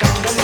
tango